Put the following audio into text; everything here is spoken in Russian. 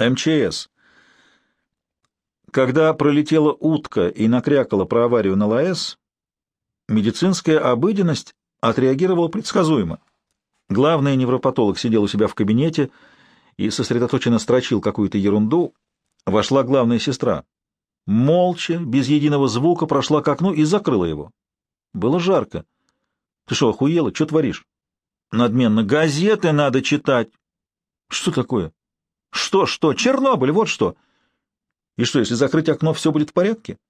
МЧС. Когда пролетела утка и накрякала про аварию на ЛАЭС, медицинская обыденность отреагировала предсказуемо. Главный невропатолог сидел у себя в кабинете и сосредоточенно строчил какую-то ерунду. Вошла главная сестра. Молча, без единого звука, прошла к окну и закрыла его. Было жарко. — Ты что, охуела? Что творишь? — Надменно. — Газеты надо читать. — Что такое? — Что, что? Чернобыль, вот что. — И что, если закрыть окно, все будет в порядке? —